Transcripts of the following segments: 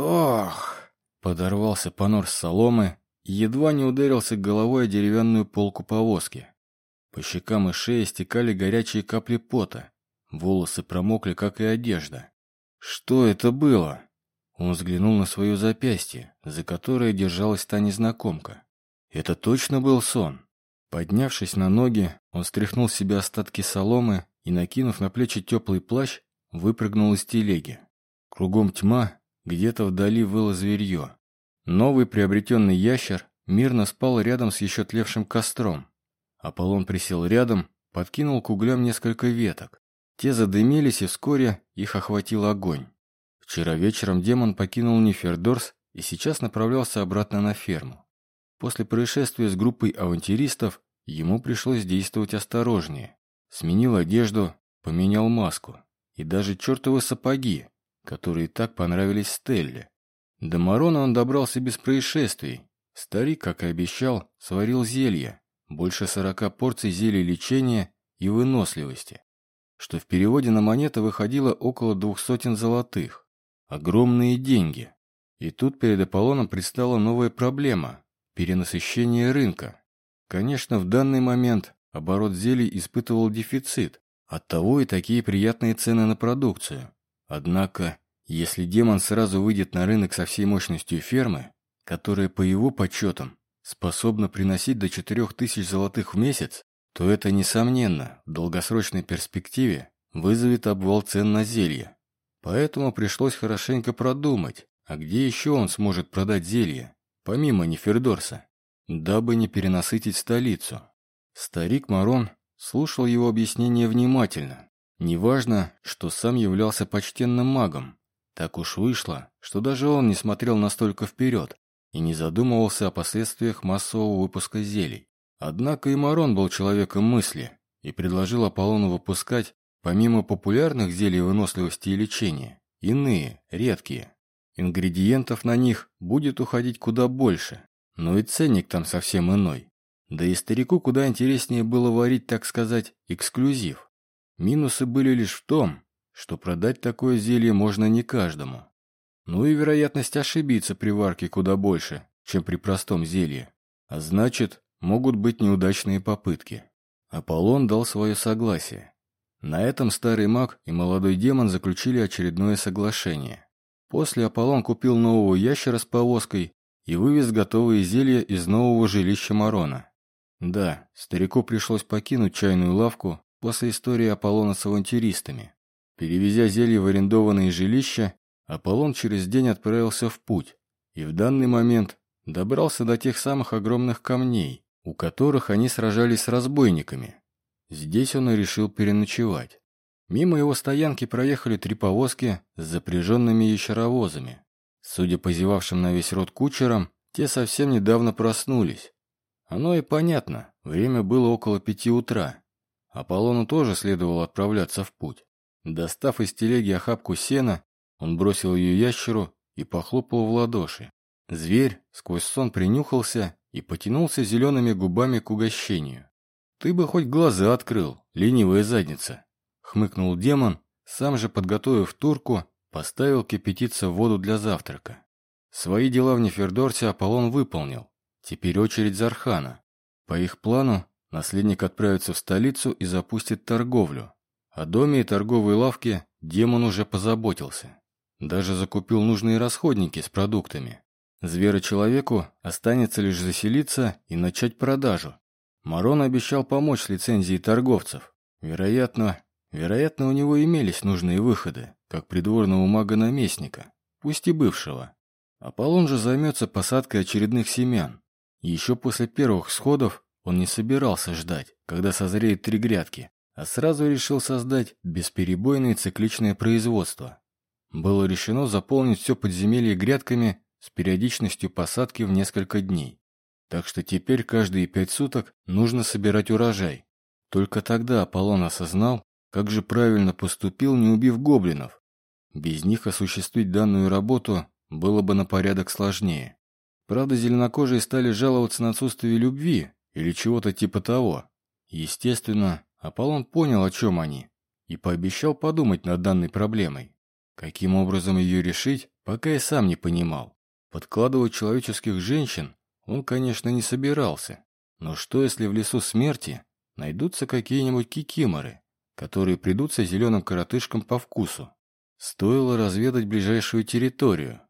Ох! Подорвался понор с соломы и едва не ударился головой о деревянную полку повозки. По щекам и шее стекали горячие капли пота. Волосы промокли, как и одежда. Что это было? Он взглянул на свое запястье, за которое держалась та незнакомка. Это точно был сон. Поднявшись на ноги, он стряхнул с себя остатки соломы и, накинув на плечи теплый плащ, выпрыгнул из телеги. Кругом тьма, где-то вдали выло зверье. Новый приобретенный ящер мирно спал рядом с еще тлевшим костром. Аполлон присел рядом, подкинул к углям несколько веток. Те задымились, и вскоре их охватил огонь. Вчера вечером демон покинул Нефердорс и сейчас направлялся обратно на ферму. После происшествия с группой авантюристов ему пришлось действовать осторожнее. Сменил одежду, поменял маску и даже чертовы сапоги, которые так понравились Стелле. До Марона он добрался без происшествий. Старик, как и обещал, сварил зелье, больше сорока порций зелий лечения и выносливости, что в переводе на монеты выходило около двух сотен золотых. Огромные деньги. И тут перед Аполлоном предстала новая проблема – перенасыщение рынка. Конечно, в данный момент оборот зелий испытывал дефицит, оттого и такие приятные цены на продукцию. Однако, если демон сразу выйдет на рынок со всей мощностью фермы, которая, по его подсчетам, способна приносить до 4000 золотых в месяц, то это, несомненно, в долгосрочной перспективе вызовет обвал цен на зелье. Поэтому пришлось хорошенько продумать, а где еще он сможет продать зелье, помимо Нефердорса, дабы не перенасытить столицу. Старик Марон слушал его объяснение внимательно, Неважно, что сам являлся почтенным магом. Так уж вышло, что даже он не смотрел настолько вперед и не задумывался о последствиях массового выпуска зелий. Однако и Марон был человеком мысли и предложил Аполлону выпускать, помимо популярных зелий выносливости и лечения, иные, редкие. Ингредиентов на них будет уходить куда больше, но и ценник там совсем иной. Да и старику куда интереснее было варить, так сказать, эксклюзив. Минусы были лишь в том, что продать такое зелье можно не каждому. Ну и вероятность ошибиться при варке куда больше, чем при простом зелье. А значит, могут быть неудачные попытки. Аполлон дал свое согласие. На этом старый маг и молодой демон заключили очередное соглашение. После Аполлон купил нового ящера с повозкой и вывез готовые зелья из нового жилища Марона. Да, старику пришлось покинуть чайную лавку после истории Аполлона с авантюристами. Перевезя зелье в арендованные жилища, Аполлон через день отправился в путь и в данный момент добрался до тех самых огромных камней, у которых они сражались с разбойниками. Здесь он и решил переночевать. Мимо его стоянки проехали три повозки с запряженными ящеровозами. Судя по зевавшим на весь рот кучерам, те совсем недавно проснулись. Оно и понятно, время было около пяти утра. Аполлону тоже следовало отправляться в путь. Достав из телеги охапку сена, он бросил ее ящеру и похлопал в ладоши. Зверь сквозь сон принюхался и потянулся зелеными губами к угощению. «Ты бы хоть глаза открыл, ленивая задница!» — хмыкнул демон, сам же подготовив турку, поставил кипятиться воду для завтрака. Свои дела в Нефердорсе Аполлон выполнил. Теперь очередь Зархана. По их плану, Наследник отправится в столицу и запустит торговлю. О доме и торговой лавке демон уже позаботился. Даже закупил нужные расходники с продуктами. Зверочеловеку останется лишь заселиться и начать продажу. Марон обещал помочь с лицензией торговцев. Вероятно, вероятно, у него имелись нужные выходы, как придворного мага-наместника, пусть и бывшего. Аполлон же займется посадкой очередных семян. Еще после первых сходов он не собирался ждать, когда созреют три грядки, а сразу решил создать бесперебойное цикличное производство. Было решено заполнить все подземелье грядками с периодичностью посадки в несколько дней. Так что теперь каждые пять суток нужно собирать урожай. Только тогда Аполлон осознал, как же правильно поступил, не убив гоблинов. Без них осуществить данную работу было бы на порядок сложнее. Правда, зеленокожие стали жаловаться на отсутствие любви или чего-то типа того. Естественно, Аполлон понял, о чем они, и пообещал подумать над данной проблемой. Каким образом ее решить, пока и сам не понимал. Подкладывать человеческих женщин он, конечно, не собирался. Но что, если в лесу смерти найдутся какие-нибудь кикиморы, которые придутся зеленым коротышкам по вкусу? Стоило разведать ближайшую территорию.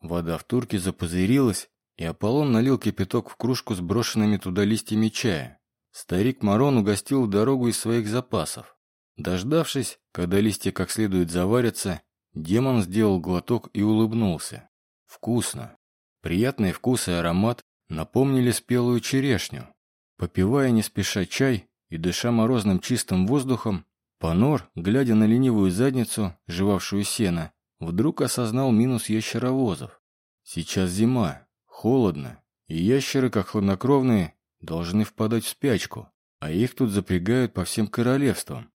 Вода в турке запузырилась, и Аполлон налил кипяток в кружку с брошенными туда листьями чая. Старик Марон угостил дорогу из своих запасов. Дождавшись, когда листья как следует заварятся, демон сделал глоток и улыбнулся. Вкусно. Приятный вкус и аромат напомнили спелую черешню. Попивая не спеша чай и дыша морозным чистым воздухом, Панор, глядя на ленивую задницу, жевавшую сено, вдруг осознал минус ящеровозов. Сейчас зима, холодно, и ящеры, как хладнокровные, должны впадать в спячку, а их тут запрягают по всем королевствам.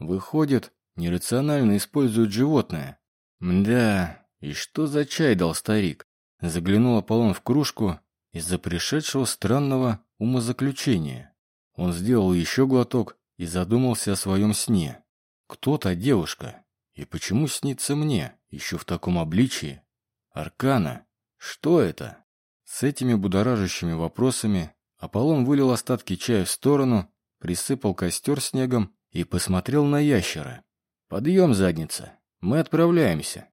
Выходит, нерационально используют животное. Мда, и что за чай дал старик? Заглянул Аполлон в кружку из-за пришедшего странного умозаключения. Он сделал еще глоток и задумался о своем сне. Кто та девушка? И почему снится мне, еще в таком обличии? Аркана? Что это? С этими будоражащими вопросами Аполлон вылил остатки чая в сторону, присыпал костер снегом и посмотрел на ящера. «Подъем, задница! Мы отправляемся!»